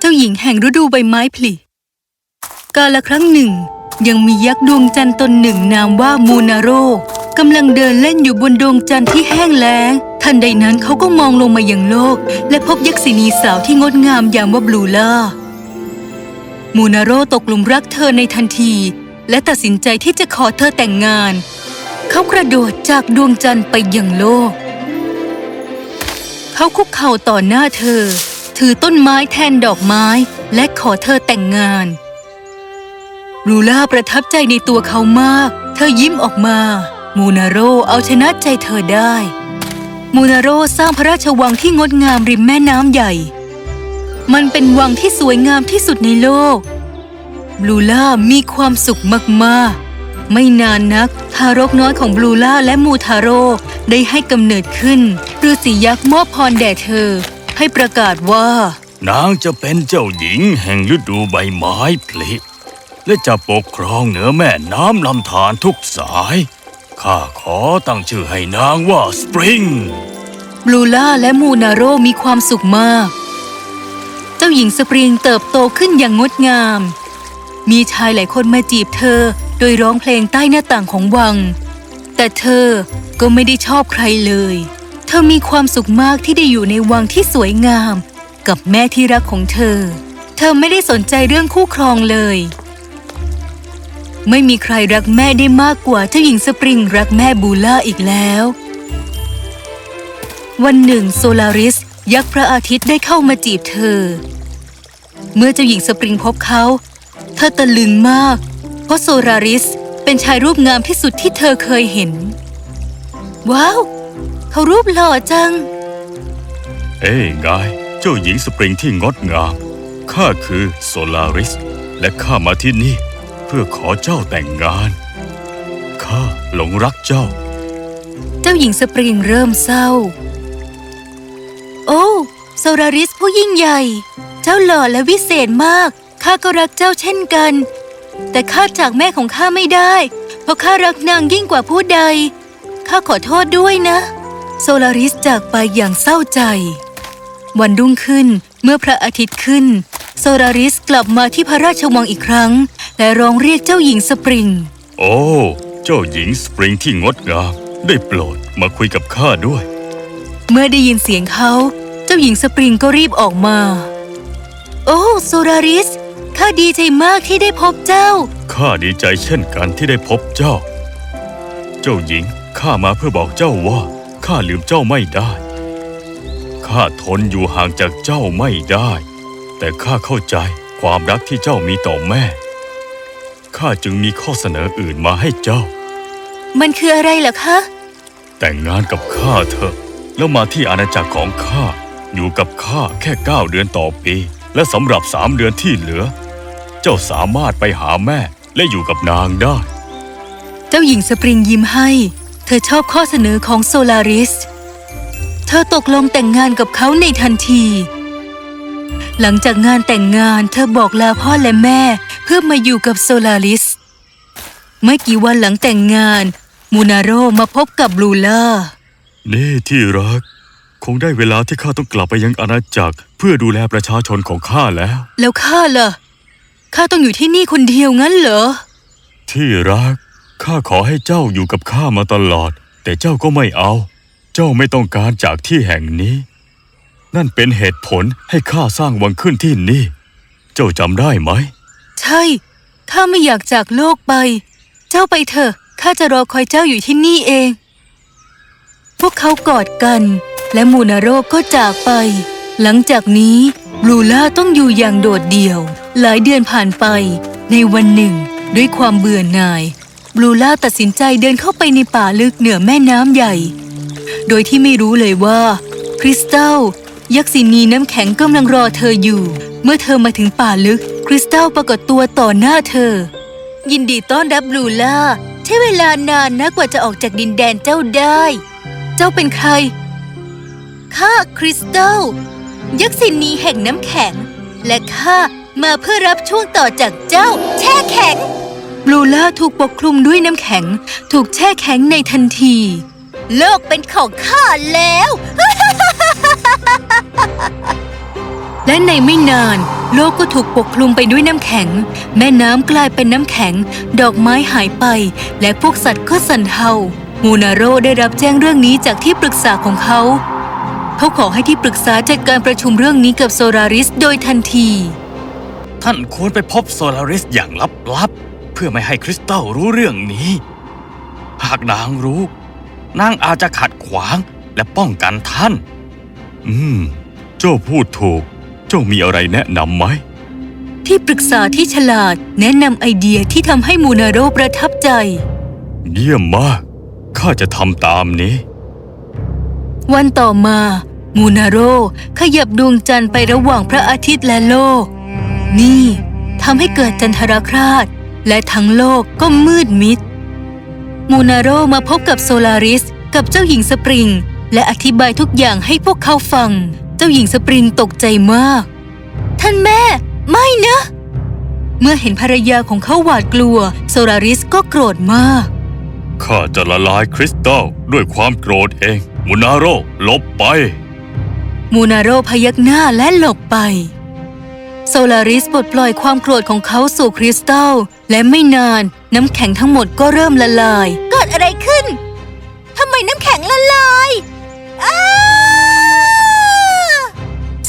เจ้าหญิงแห่งฤดูใบไม้ผลิกาละครั้งหนึ่ง ยังมียักษ์ดวงจันทร์ตนหนึ่งนามว่ามูนาโรกำลังเดินเล่นอยู่บนดวงจันทร์ที่แห้งแล้ง ทันใดนั้นเขาก็มองลงมาอยังโลก และพบยักษินีสาวที่งดงามอย่างว่าบลูล่า มูนาโรตกหลุมรักเธอในทันที และตัดสินใจที่จะขอเธอแต่งงาน เขากระโดดจากดวงจันทร์ไปยังโลก เขาคุกเข่าต่อหน้าเธอ ถือต้นไม้แทนดอกไม้ และขอเธอแต่งงาน รูล่าประทับใจในตัวเขามาก เธอยิ้มออกมา มูนาโรเอาชนะใจเธอได้ มูนาโรสร้างพระราชวังที่งดงามริมแม่น้ำใหญ่ มันเป็นวังที่สวยงามที่สุดในโลกบลูล่ามีความสุขมากๆ ไม่นานนัก ทารกน้อยของบลูล่าและมูทาโร่ได้ให้กำเนิดขึ้นฤาษียักษ์มอบพรแด่เธอ ให้ประกาศว่า นางจะเป็นเจ้าหญิงแห่งฤดูใบไม้ผลิและจะปกครองเหนือแม่น้ำลำธารทุกสาย ข้าขอตั้งชื่อให้นางว่าสปริงบลูล่าและมูนาโรมีความสุขมาก เจ้าหญิงสปริงเติบโตขึ้นอย่างงดงาม มีชายหลายคนมาจีบเธอ โดยร้องเพลงใต้หน้าต่างของวัง แต่เธอก็ไม่ได้ชอบใครเลย เธอมีความสุขมากที่ได้อยู่ในวังที่สวยงาม กับแม่ที่รักของเธอ เธอไม่ได้สนใจเรื่องคู่ครองเลย ไม่มีใครรักแม่ได้มากกว่าเจ้าหญิงสปริงรักแม่บูล่าอีกแล้ว วันหนึ่งโซลาริส ยักษ์พระอาทิตย์ได้เข้ามาจีบเธอ เมื่อเจ้าหญิงสปริงพบเขา เธอตะลึงมาก เพราะโซลาริสเป็นชายรูปงามที่สุดที่เธอเคยเห็น ว้าว เขารูปหล่อจัง เอ้ยไงเจ้าหญิงสปริงที่งดงาม ข้าคือโซลาริส และข้ามาที่นี่ เพื่อขอเจ้าแต่งงาน ข้าหลงรักเจ้า เจ้าหญิงสปริงเริ่มเศร้า โอ้โซลาริสผู้ยิ่งใหญ่ เจ้าหล่อและวิเศษมาก ข้าก็รักเจ้าเช่นกัน แต่ข้าจากแม่ของข้าไม่ได้ เพราะข้ารักนางยิ่งกว่าผู้ใด ข้าขอโทษด้วยนะ โซลาริสจากไปอย่างเศร้าใจ วันรุ่งขึ้นเมื่อพระอาทิตย์ขึ้น โซลาริสกลับมาที่พระราชวังอีกครั้ง และร้องเรียกเจ้าหญิงสปริง โอ้ เจ้าหญิงสปริงที่งดงามได้โปรดมาคุยกับข้าด้วย เมื่อได้ยินเสียงเขา เจ้าหญิงสปริงก็รีบออกมา โอ้โซลาริส ข้าดีใจมากที่ได้พบเจ้า ข้าดีใจเช่นกันที่ได้พบเจ้า เจ้าหญิง ข้ามาเพื่อบอกเจ้าว่า ข้าลืมเจ้าไม่ได้ ข้าทนอยู่ห่างจากเจ้าไม่ได้ แต่ข้าเข้าใจความรักที่เจ้ามีต่อแม่ ข้าจึงมีข้อเสนออื่นมาให้เจ้า มันคืออะไรเหรอคะ แต่งงานกับข้าเถอะ แล้วมาที่อาณาจักรของข้า อยู่กับข้าแค่เก้าเดือนต่อปี และสำหรับสามเดือนที่เหลือ เจ้าสามารถไปหาแม่และอยู่กับนางได้ เจ้าหญิงสปริงยิ้มให้ เธอชอบข้อเสนอของโซลาริส เธอตกลงแต่งงานกับเขาในทันที หลังจากงานแต่งงานเธอบอกลาพ่อและแม่เพื่อมาอยู่กับโซลาริส ไม่กี่วันหลังแต่งงาน มูนาโรมาพบกับบลูล่า นี่ที่รัก คงได้เวลาที่ข้าต้องกลับไปยังอาณาจักร เพื่อดูแลประชาชนของข้าแล้ว แล้วข้าล่ะ ข้าต้องอยู่ที่นี่คนเดียวงั้นเหรอ ที่รัก ข้าขอให้เจ้าอยู่กับข้ามาตลอด แต่เจ้าก็ไม่เอา เจ้าไม่ต้องการจากที่แห่งนี้ นั่นเป็นเหตุผลให้ข้าสร้างวังขึ้นที่นี่ เจ้าจำได้ไหม ใช่ ข้าไม่อยากจากโลกไป เจ้าไปเถอะ ข้าจะรอคอยเจ้าอยู่ที่นี่เอง พวกเขากอดกัน และมูนาโรก็จากไป หลังจากนี้บลูล่าต้องอยู่อย่างโดดเดี่ยว หลายเดือนผ่านไป ในวันหนึ่ง ด้วยความเบื่อหน่าย บลูล่าตัดสินใจเดินเข้าไปในป่าลึกเหนือแม่น้ำใหญ่ โดยที่ไม่รู้เลยว่า คริสตัลยักษินีน้ำแข็งกำลังรอเธออยู่ เมื่อเธอมาถึงป่าลึก คริสตัลปรากฏตัวต่อหน้าเธอ ยินดีต้อนรับบลูล่า ใช้เวลานานนะกว่าจะออกจากดินแดนเจ้าได้ เจ้าเป็นใครข้าคริสตัลยักษินีแห่งน้ำแข็ง และข้า มาเพื่อรับช่วงต่อจากเจ้า แช่แข็ง บลูล่าถูกปกคลุมด้วยน้ำแข็ง ถูกแช่แข็งในทันที โลกเป็นของข้าแล้ว และในไม่นาน โลกก็ถูกปกคลุมไปด้วยน้ำแข็ง แม่น้ำกลายเป็นน้ำแข็ง ดอกไม้หายไป และพวกสัตว์ก็สั่นเทามูนาโรได้รับแจ้งเรื่องนี้จากที่ปรึกษาของเขา เขาขอให้ที่ปรึกษาจัดการประชุมเรื่องนี้กับโซลาริสโดยทันที ท่านควรไปพบโซลาริสอย่างลับๆ เพื่อไม่ให้คริสตัลรู้เรื่องนี้ หากนางรู้ นางอาจจะขัดขวางและป้องกันท่าน อืม เจ้าพูดถูก เจ้ามีอะไรแนะนำไหม ที่ปรึกษาที่ฉลาดแนะนำไอเดียที่ทำให้มูนาโรประทับใจ เยี่ยมมาก ข้าจะทำตามนี้ วันต่อมา มูนาโรขยับดวงจันทร์ไประหว่างพระอาทิตย์และโลก นี่ทำให้เกิดจันทราคราสและทั้งโลกก็มืดมิด มูนาโรมาพบกับโซลาริสกับเจ้าหญิงสปริง และอธิบายทุกอย่างให้พวกเขาฟัง เจ้าหญิงสปริงตกใจมาก ท่านแม่ ไม่นะ เมื่อเห็นภรรยาของเขาหวาดกลัว โซลาริสก็โกรธมาก ข้าจะละลายคริสตัลด้วยความโกรธเองมุนาโรหลบไป มูนาโรพยักหน้าและหลบไป โซลาริสปลดปล่อยความโกรธของเขาสู่คริสตัล และไม่นาน น้ำแข็งทั้งหมดก็เริ่มละลาย เกิดอะไรขึ้น ทำไมน้ำแข็งละลายอ้า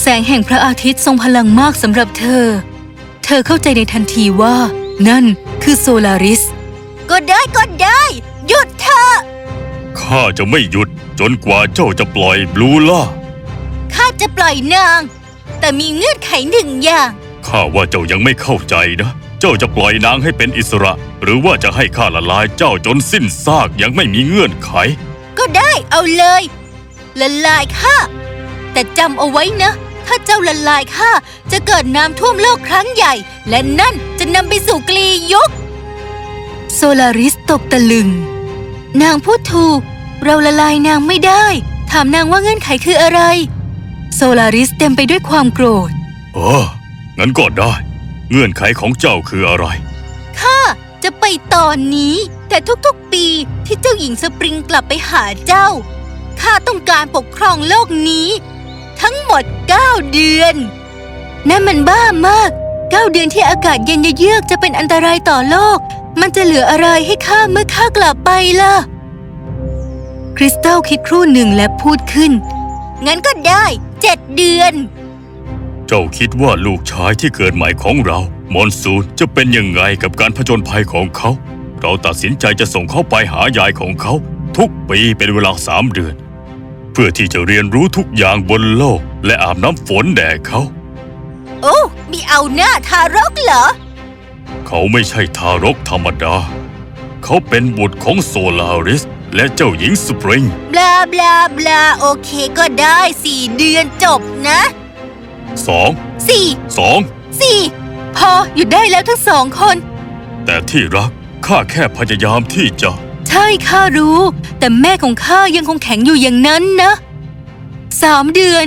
แสงแห่งพระอาทิตย์ทรงพลังมากสำหรับเธอ เธอเข้าใจในทันทีว่า นั่นคือโซลาริส ก็ได้ก็ได้ หยุดเถอะข้าจะไม่หยุดจนกว่าเจ้าจะปล่อยบลูล่า ข้าจะปล่อยนาง แต่มีเงื่อนไขหนึ่งอย่าง ข้าว่าเจ้ายังไม่เข้าใจนะ เจ้าจะปล่อยนางให้เป็นอิสระ หรือว่าจะให้ข้าละลายเจ้าจนสิ้นซากยังไม่มีเงื่อนไข ก็ได้เอาเลย ละลายข้าแต่จำเอาไว้นะ ถ้าเจ้าละลายข้าจะเกิดน้ำท่วมโลกครั้งใหญ่ และนั่นจะนำไปสู่กลียุคโซลาริสตกตะลึง นางพูดถูก เราละลายนางไม่ได้ ถามนางว่าเงื่อนไขคืออะไร โซลาริสเต็มไปด้วยความโกรธเอองั้นก็ได้ เงื่อนไขของเจ้าคืออะไร ข้าจะไปตอนนี้ แต่ทุกๆปีที่เจ้าหญิงสปริงกลับไปหาเจ้า ข้าต้องการปกครองโลกนี้ ทั้งหมด9เดือน นั่นมันบ้ามาก9เดือนที่อากาศเย็นเยือกจะเป็นอันตรายต่อโลก มันจะเหลืออะไรให้ข้าเมื่อข้ากลับไปล่ะ คริสตัลคิดครู่หนึ่งและพูดขึ้น งั้นก็ได้ เจ็ดเดือน เจ้าคิดว่าลูกชายที่เกิดใหม่ของเรา มอนซูนจะเป็นยังไงกับการผจญภัยของเขา เราตัดสินใจจะส่งเขาไปหายายของเขา ทุกปีเป็นเวลาสามเดือน เพื่อที่จะเรียนรู้ทุกอย่างบนโลก และอาบน้ำฝนแด่เขา โอ้มีเอาหน้าทารกเหรอ เขาไม่ใช่ทารกธรรมดา เขาเป็นบุตรของโซลาริส และเจ้าหญิงสปริง บลาบลาบลาโอเคก็ได้สี่เดือนจบนะสองสี่สองสี่พอหยุดได้แล้วทั้งสองคน แต่ที่รักข้าแค่พยายามที่จะ ใช่ข้ารู้ แต่แม่ของข้ายังคงแข็งอยู่อย่างนั้นนะสามเดือน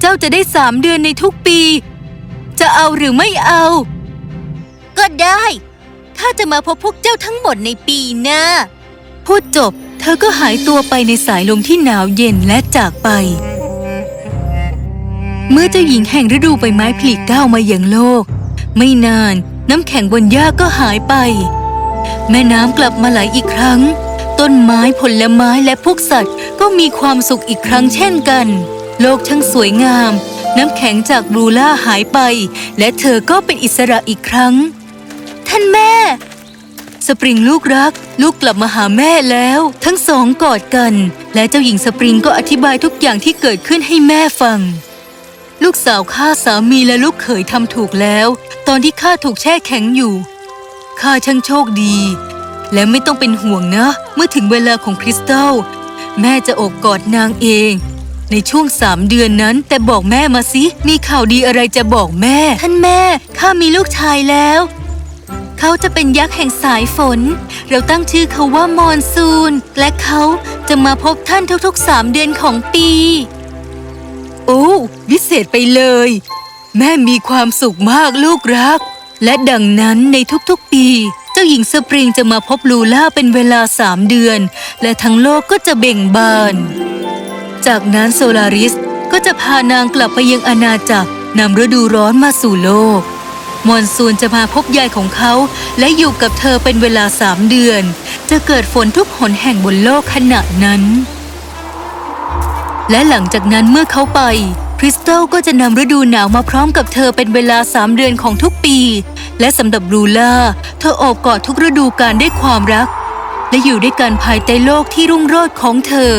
เจ้าจะได้สามเดือนในทุกปี จะเอาหรือไม่เอา ก็ได้ข้าจะมาพบพวกเจ้าทั้งหมดในปีหน้าพูดจบ เธอก็หายตัวไปในสายลมที่หนาวเย็นและจากไป เมื่อเจ้าหญิงแห่งฤดูใบไม้ผลิก้าวมาอย่างโลก ไม่นานน้ำแข็งบนหญ้าก็หายไป แม่น้ำกลับมาไหลอีกครั้ง ต้นไม้ผลไม้และพวกสัตว์ก็มีความสุขอีกครั้งเช่นกัน โลกช่างสวยงาม น้ำแข็งจากบรูล่าหายไป และเธอก็เป็นอิสระอีกครั้ง ท่านแม่ สปริงลูกรัก ลูกกลับมาหาแม่แล้ว ทั้งสองกอดกัน และเจ้าหญิงสปริงก็อธิบายทุกอย่างที่เกิดขึ้นให้แม่ฟัง ลูกสาวข้าสามีและลูกเขยทำถูกแล้ว ตอนที่ข้าถูกแช่แข็งอยู่ข้าช่างโชคดี และไม่ต้องเป็นห่วงนะ เมื่อถึงเวลาของคริสตัลแม่จะโอบกอดนางเอง ในช่วงสามเดือนนั้น แต่บอกแม่มาสิ มีข่าวดีอะไรจะบอกแม่ ท่านแม่ข้ามีลูกชายแล้ว เขาจะเป็นยักษ์แห่งสายฝน เราตั้งชื่อเขาว่ามอนซูน และเขาจะมาพบท่านทุกๆสามเดือนของปี โอ้วิเศษไปเลย แม่มีความสุขมากลูกรัก และดังนั้นในทุกๆปี เจ้าาหญิงสปริงจะมาพบลูล่าเป็นเวลาสามเดือน และทั้งโลกก็จะเบ่งบาน จากนั้นโซลาริสก็จะพานางกลับไปยังอาณาจักรนำฤดูร้อนมาสู่โลก มอนซูนจะมาพบยายของเขาและอยู่กับเธอเป็นเวลาสามเดือน จะเกิดฝนทุกหนแห่งบนโลกขณะนั้น และหลังจากนั้นเมื่อเขาไป คริสตัลก็จะนำฤดูหนาวมาพร้อมกับเธอเป็นเวลาสามเดือนของทุกปี และสำหรับลูล่า เธอโอบกอดทุกฤดูกาลด้ความรัก และอยู่ด้วยกันภายใต้โลกที่รุ่งโรจน์ของเธอ